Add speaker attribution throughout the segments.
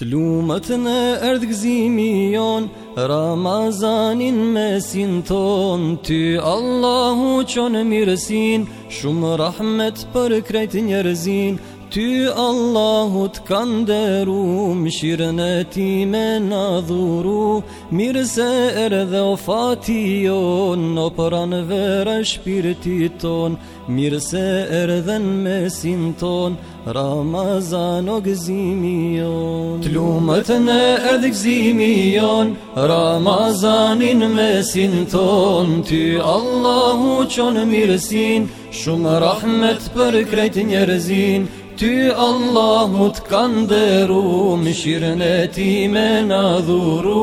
Speaker 1: Të lumët në erdhë gëzimi jon, Ramazanin mesin ton, Ty Allahu qonë mirësin, Shumë rahmet për krejt njerëzin, ty Allahut kanë deru, më shirën e ti me në dhuru, mirë se erë dhe o fati jonë, në pranë vera shpirti tonë, mirë se erë dhe në mesin tonë, Ramazan o gëzimi jonë. Të lumët në erë dhe gëzimi jonë, Ramazanin mesin tonë, ty Allahut qonë mirësin, shumë rahmet për krejt njerëzinë, Ty Allahut kanë dëru, më shirën e ti me në dhuru,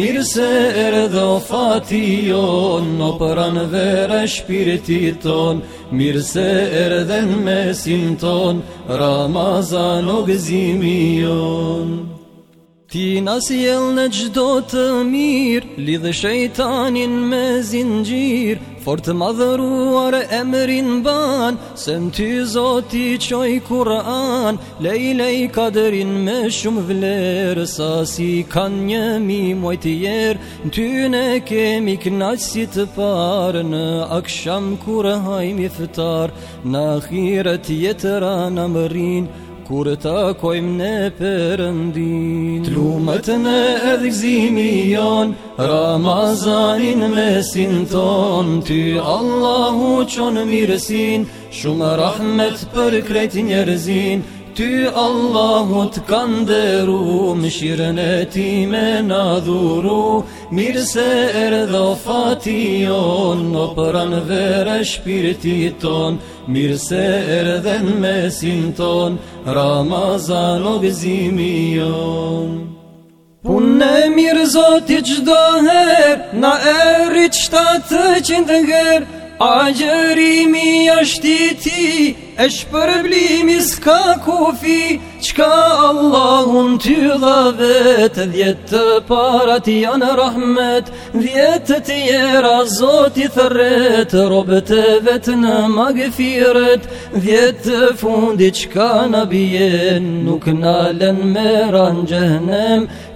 Speaker 1: mirë se erë dhe fati jonë, në vera shpiriti tonë, mirë se erë dhe në mesin tonë, Ramazan o gëzimi jonë. Ti nasjel në gjdo të mirë, lidhe shejtanin me zingjirë, for të madhëruar emrin banë, se në ty zoti qoj kuran, lej lej kaderin me shumë vlerë, sa si kanë një mi mojtjerë, në ty ne kemi knasit të parë, në aksham kur hajmi fëtarë, në akhirët jetëra në mërinë, Kur të kojmë ne përëndin Trumët në edhë jon Ramazanin mesin ton Ty Allahu qonë mirësin Shumë rahmet për kret njerëzin Ty Allahut kanë dheru, më shiren e ti me në dhuru, mirë se erë dhe fati jonë, në përan dhe re shpirti tonë, mirë se erë dhe në mesin tonë, Ramazan o gëzimi jonë. Punë në mirë zotit herë, na erit 700 herë, A gjërimi është i ti, e përblimi s'ka kufi, qka Allah unë ty dhe vetë, djetë të para ti janë rahmet, djetë të tjera zot thëretë, robët e vetë në magëfiret, djetë të fundi qka në bjenë, nuk në lenë me ranë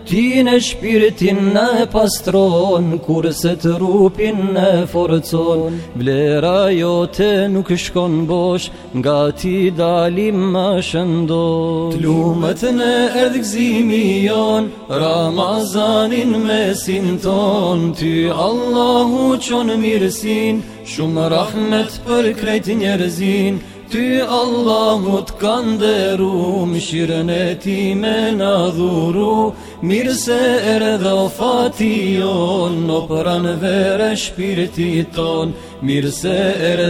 Speaker 1: Ti në shpiritin në pastron, kur se të rupin në forcon, Vlera jo të nuk shkon bosh, nga ti dalim më shëndon. Të lumët në erdhë gzimi jon, Ramazanin me sin ton, Ty Allahu qonë mirësin, shumë rahmet për krejt njerëzin, Ty Allahut kanë dheru, më shiren e ti me në dhuru, mirë se dhe o fati jonë, në pranë vere shpirti tonë, mirë se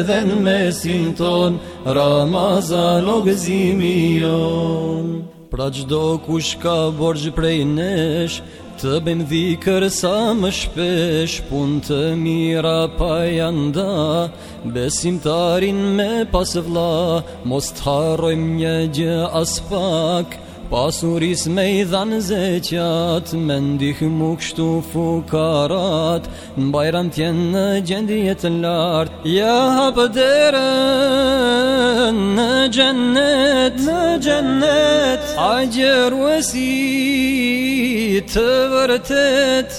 Speaker 1: dhe në mesin tonë, Ramazan o gëzimi jonë. Pra qdo kush ka borgjë prej nesh, Të bëm dhikër sa më shpesh Pun të mira pa janda Besimtarin me pas vla Mos të harrojmë një gjë as pak Pasuris me i dhanë zeqat Me ndihmu kështu fukarat Në bajram tjenë në gjendje të lartë Ja hapë derën në gjennet Në gjennet Ajër uesit të vërtet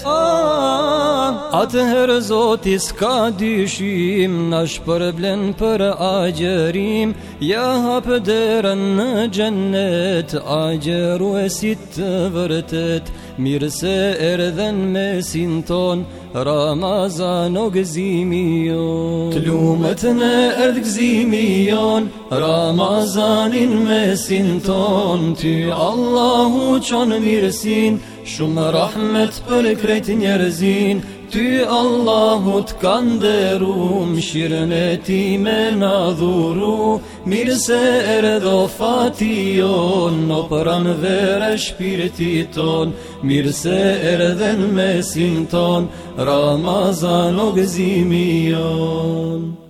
Speaker 1: Atë herë zotis ka dyshim Në shpërblen për agjerim Ja hapë dërën në gjennet Agjeru e si të vërtet Mirë se erdhen me sin ton Ramazan o gëzimi jon Të lumët në erdhë gëzimi jon Ramazanin me sin ton Ty Allahu qonë mirësin Shumë rahmet për krejt njerëzin Ty Allahut kanë dëru, mshirën e ti me në dhuru Mirë se ere do fati jon, në përan vere shpirti ton Mirë se në mesin Ramazan o gëzimi